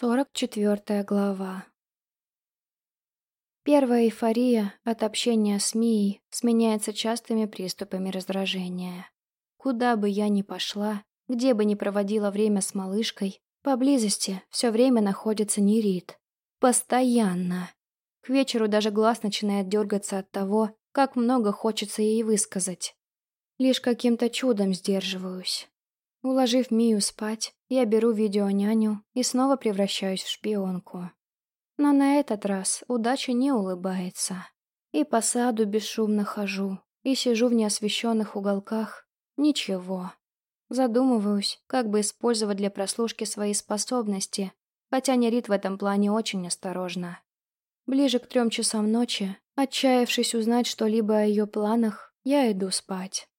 Сорок четвертая глава. Первая эйфория от общения с Мией сменяется частыми приступами раздражения. Куда бы я ни пошла, где бы ни проводила время с малышкой, поблизости все время находится Нерит. Постоянно. К вечеру даже глаз начинает дергаться от того, как много хочется ей высказать. Лишь каким-то чудом сдерживаюсь. Уложив Мию спать, я беру видеоняню и снова превращаюсь в шпионку. Но на этот раз удача не улыбается. И по саду бесшумно хожу, и сижу в неосвещенных уголках. Ничего. Задумываюсь, как бы использовать для прослушки свои способности, хотя Нерит в этом плане очень осторожна. Ближе к трем часам ночи, отчаявшись узнать что-либо о ее планах, я иду спать.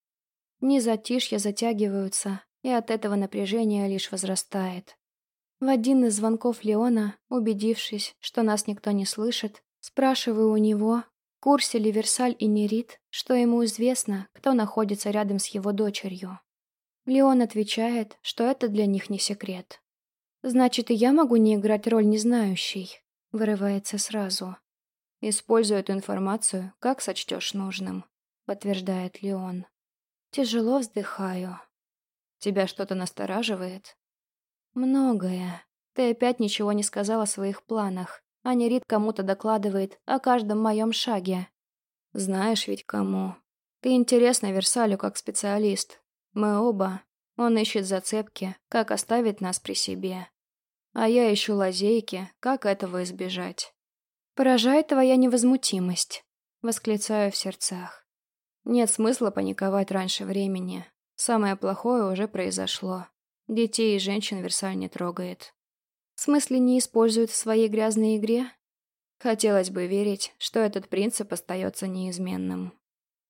Дни затишья затягиваются, и от этого напряжение лишь возрастает. В один из звонков Леона, убедившись, что нас никто не слышит, спрашиваю у него, в курсе ли Версаль и Нерит, что ему известно, кто находится рядом с его дочерью. Леон отвечает, что это для них не секрет. «Значит, и я могу не играть роль незнающей», — вырывается сразу. «Используй эту информацию, как сочтешь нужным», — подтверждает Леон. Тяжело вздыхаю. Тебя что-то настораживает? Многое. Ты опять ничего не сказала о своих планах. А Нерит кому-то докладывает о каждом моем шаге. Знаешь ведь кому. Ты интересна Версалю как специалист. Мы оба. Он ищет зацепки, как оставить нас при себе. А я ищу лазейки, как этого избежать. Поражает твоя невозмутимость. Восклицаю в сердцах. Нет смысла паниковать раньше времени. Самое плохое уже произошло. Детей и женщин Версаль не трогает. В смысле, не использует в своей грязной игре? Хотелось бы верить, что этот принцип остается неизменным.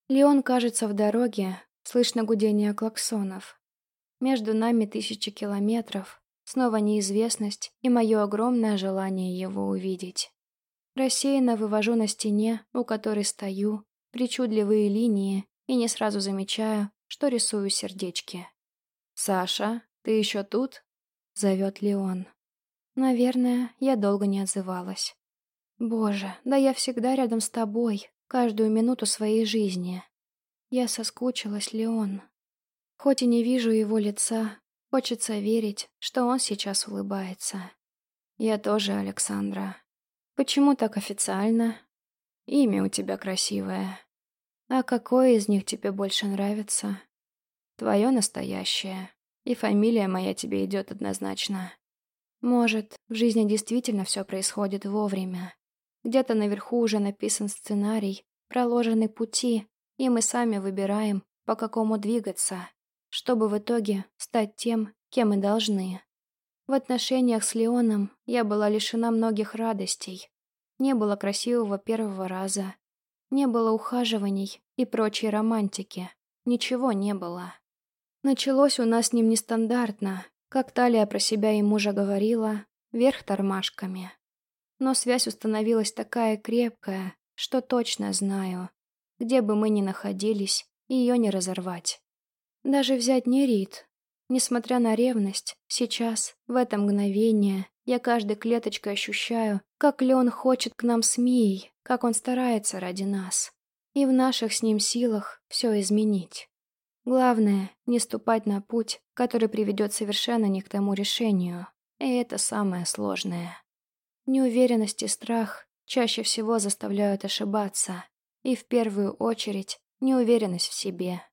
Леон кажется в дороге, слышно гудение клаксонов. Между нами тысячи километров, снова неизвестность и мое огромное желание его увидеть. Рассеянно вывожу на стене, у которой стою, причудливые линии и не сразу замечаю, что рисую сердечки. «Саша, ты еще тут?» — зовет Леон. Наверное, я долго не отзывалась. «Боже, да я всегда рядом с тобой, каждую минуту своей жизни. Я соскучилась, Леон. Хоть и не вижу его лица, хочется верить, что он сейчас улыбается. Я тоже, Александра. Почему так официально? Имя у тебя красивое. А какое из них тебе больше нравится? Твое настоящее. И фамилия моя тебе идет однозначно. Может, в жизни действительно все происходит вовремя. Где-то наверху уже написан сценарий, проложены пути, и мы сами выбираем, по какому двигаться, чтобы в итоге стать тем, кем мы должны. В отношениях с Леоном я была лишена многих радостей. Не было красивого первого раза, не было ухаживаний и прочей романтики. Ничего не было. Началось у нас с ним нестандартно, как Талия про себя и мужа говорила, вверх тормашками. Но связь установилась такая крепкая, что точно знаю, где бы мы ни находились, ее не разорвать. Даже взять не Рит. Несмотря на ревность, сейчас, в это мгновение, я каждой клеточкой ощущаю, как Леон хочет к нам с Мией, как он старается ради нас. И в наших с ним силах все изменить. Главное — не ступать на путь, который приведет совершенно не к тому решению. И это самое сложное. Неуверенность и страх чаще всего заставляют ошибаться. И в первую очередь неуверенность в себе.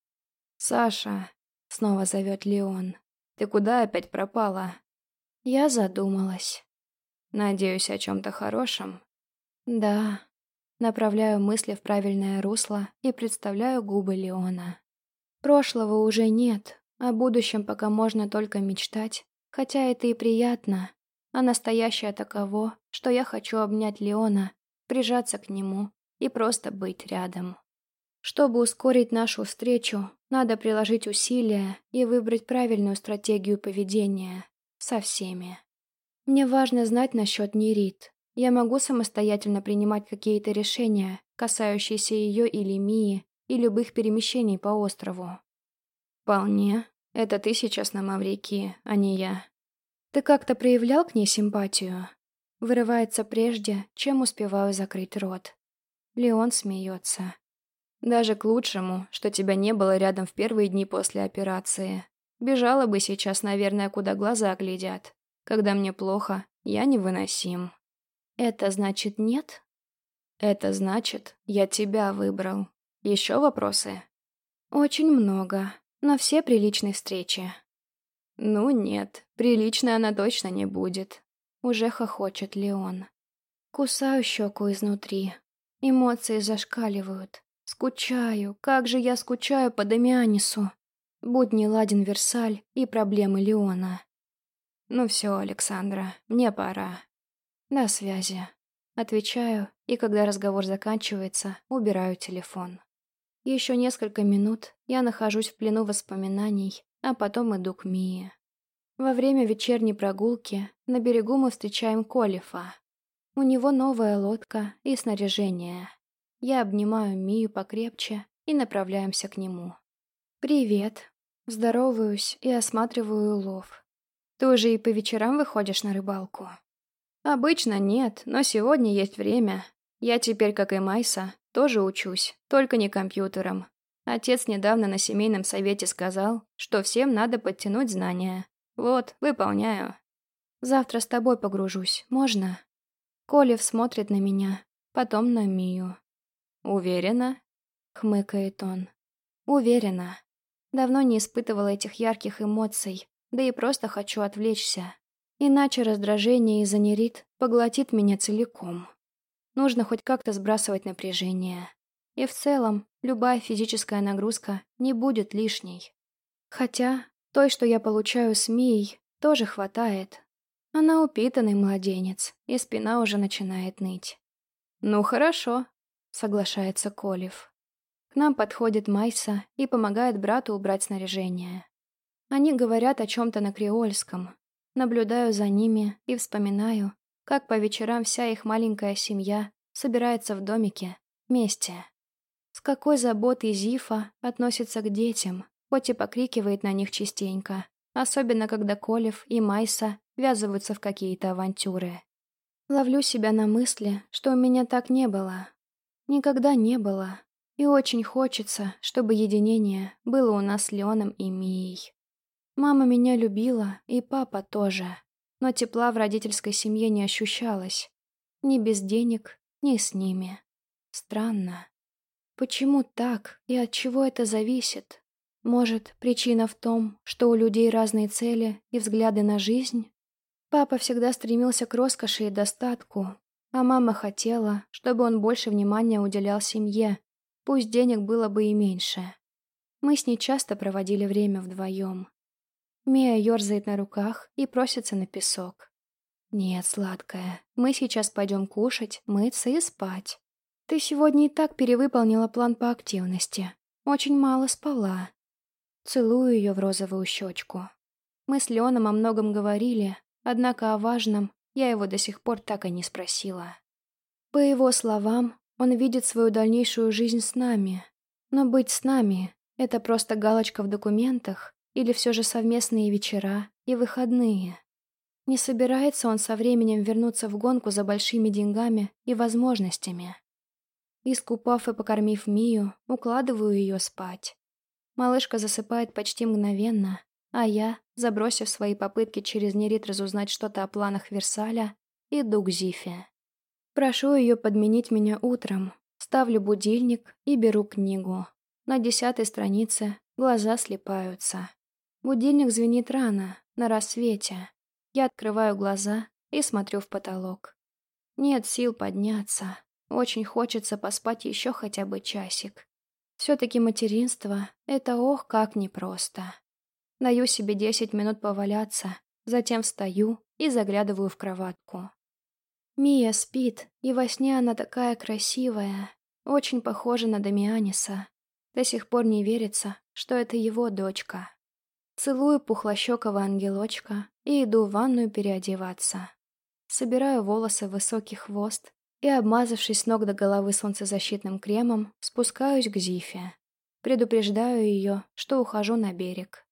«Саша», — снова зовет Леон, — «ты куда опять пропала?» Я задумалась. «Надеюсь, о чем-то хорошем?» «Да». Направляю мысли в правильное русло и представляю губы Леона. Прошлого уже нет, о будущем пока можно только мечтать, хотя это и приятно, а настоящее таково, что я хочу обнять Леона, прижаться к нему и просто быть рядом. Чтобы ускорить нашу встречу, надо приложить усилия и выбрать правильную стратегию поведения. Со всеми. Мне важно знать насчет Нерит. Я могу самостоятельно принимать какие-то решения, касающиеся ее или Мии, и любых перемещений по острову. Вполне. Это ты сейчас на Маврикии, а не я. Ты как-то проявлял к ней симпатию? Вырывается прежде, чем успеваю закрыть рот. Леон смеется. Даже к лучшему, что тебя не было рядом в первые дни после операции. Бежала бы сейчас, наверное, куда глаза глядят. Когда мне плохо, я невыносим. Это значит нет? Это значит, я тебя выбрал. Еще вопросы? Очень много, но все приличные встречи. Ну нет, приличной она точно не будет. Уже хохочет Леон. Кусаю щеку изнутри. Эмоции зашкаливают. Скучаю, как же я скучаю по Дамианису. Будь не ладен Версаль и проблемы Леона. Ну все, Александра, мне пора. До связи. Отвечаю, и когда разговор заканчивается, убираю телефон. Еще несколько минут я нахожусь в плену воспоминаний, а потом иду к Мии. Во время вечерней прогулки на берегу мы встречаем Колифа. У него новая лодка и снаряжение. Я обнимаю Мию покрепче и направляемся к нему. «Привет». Здороваюсь и осматриваю улов. «Ты уже и по вечерам выходишь на рыбалку?» «Обычно нет, но сегодня есть время. Я теперь, как и Майса, тоже учусь, только не компьютером. Отец недавно на семейном совете сказал, что всем надо подтянуть знания, вот, выполняю. Завтра с тобой погружусь, можно? Колев смотрит на меня, потом на Мию. Уверена? Хмыкает он. Уверена. Давно не испытывала этих ярких эмоций, да и просто хочу отвлечься. Иначе раздражение из-за нерит поглотит меня целиком. Нужно хоть как-то сбрасывать напряжение. И в целом, любая физическая нагрузка не будет лишней. Хотя той, что я получаю с Мией, тоже хватает. Она упитанный младенец, и спина уже начинает ныть. «Ну хорошо», — соглашается Колев. Нам подходит Майса и помогает брату убрать снаряжение. Они говорят о чем-то на креольском. Наблюдаю за ними и вспоминаю, как по вечерам вся их маленькая семья собирается в домике, вместе. С какой заботой Зифа относится к детям, хоть и покрикивает на них частенько, особенно когда Колев и Майса ввязываются в какие-то авантюры. Ловлю себя на мысли, что у меня так не было. Никогда не было. И очень хочется, чтобы единение было у нас с Леоном и Мией. Мама меня любила, и папа тоже. Но тепла в родительской семье не ощущалось. Ни без денег, ни с ними. Странно. Почему так и от чего это зависит? Может, причина в том, что у людей разные цели и взгляды на жизнь? Папа всегда стремился к роскоши и достатку, а мама хотела, чтобы он больше внимания уделял семье, пусть денег было бы и меньше. Мы с ней часто проводили время вдвоем. Мия ерзает на руках и просится на песок. «Нет, сладкая, мы сейчас пойдем кушать, мыться и спать. Ты сегодня и так перевыполнила план по активности. Очень мало спала. Целую ее в розовую щечку. Мы с Леоном о многом говорили, однако о важном я его до сих пор так и не спросила. По его словам, он видит свою дальнейшую жизнь с нами. Но быть с нами — это просто галочка в документах или все же совместные вечера и выходные. Не собирается он со временем вернуться в гонку за большими деньгами и возможностями. Искупав и покормив Мию, укладываю ее спать. Малышка засыпает почти мгновенно, а я, забросив свои попытки через нерит разузнать что-то о планах Версаля, иду к Зифе. Прошу ее подменить меня утром, ставлю будильник и беру книгу. На десятой странице глаза слепаются. Будильник звенит рано, на рассвете. Я открываю глаза и смотрю в потолок. Нет сил подняться. Очень хочется поспать еще хотя бы часик. Все-таки материнство — это ох, как непросто. Даю себе десять минут поваляться, затем встаю и заглядываю в кроватку. Мия спит, и во сне она такая красивая, очень похожа на Дамианиса. До сих пор не верится, что это его дочка. Целую пухлощекого ангелочка и иду в ванную переодеваться. Собираю волосы в высокий хвост и, обмазавшись ног до головы солнцезащитным кремом, спускаюсь к Зифе. Предупреждаю ее, что ухожу на берег.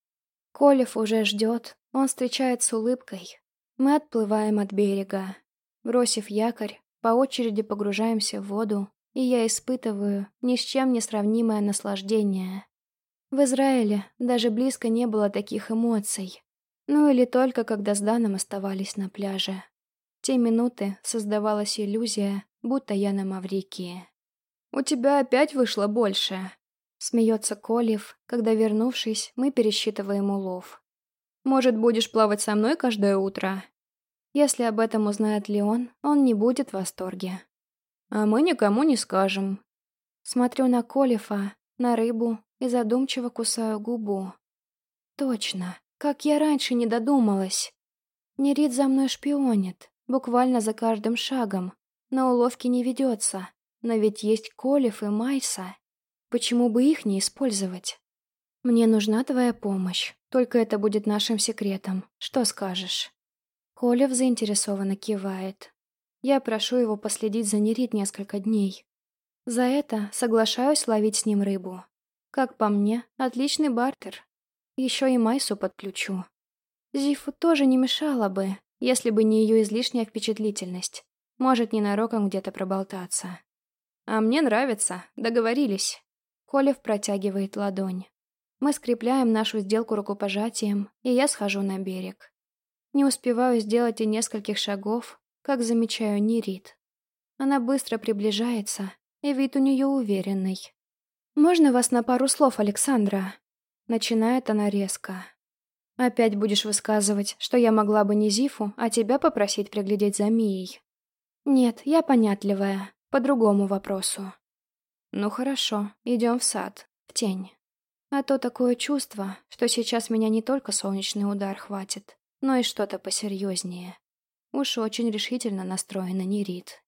Колев уже ждет, он встречает с улыбкой, Мы отплываем от берега. Бросив якорь, по очереди погружаемся в воду, и я испытываю ни с чем не сравнимое наслаждение. В Израиле даже близко не было таких эмоций. Ну или только когда с Даном оставались на пляже. В те минуты создавалась иллюзия, будто я на Маврикии. «У тебя опять вышло больше», — смеется Колев, когда, вернувшись, мы пересчитываем улов. «Может, будешь плавать со мной каждое утро?» Если об этом узнает Леон, он не будет в восторге. А мы никому не скажем. Смотрю на Колефа, на рыбу и задумчиво кусаю губу. Точно, как я раньше не додумалась. Нерит за мной шпионит, буквально за каждым шагом. На уловки не ведется, но ведь есть Колев и Майса. Почему бы их не использовать? Мне нужна твоя помощь, только это будет нашим секретом. Что скажешь? Колев заинтересованно кивает. Я прошу его последить за Нерит несколько дней. За это соглашаюсь ловить с ним рыбу. Как по мне, отличный бартер. Еще и Майсу подключу. Зифу тоже не мешало бы, если бы не ее излишняя впечатлительность. Может, ненароком где-то проболтаться. А мне нравится, договорились. Колев протягивает ладонь. Мы скрепляем нашу сделку рукопожатием, и я схожу на берег. Не успеваю сделать и нескольких шагов, как замечаю Нерит. Она быстро приближается, и вид у нее уверенный. «Можно вас на пару слов, Александра?» Начинает она резко. «Опять будешь высказывать, что я могла бы не Зифу, а тебя попросить приглядеть за Мией?» «Нет, я понятливая, по другому вопросу». «Ну хорошо, идем в сад, в тень. А то такое чувство, что сейчас меня не только солнечный удар хватит, но и что-то посерьезнее. Уж очень решительно настроена Нерит.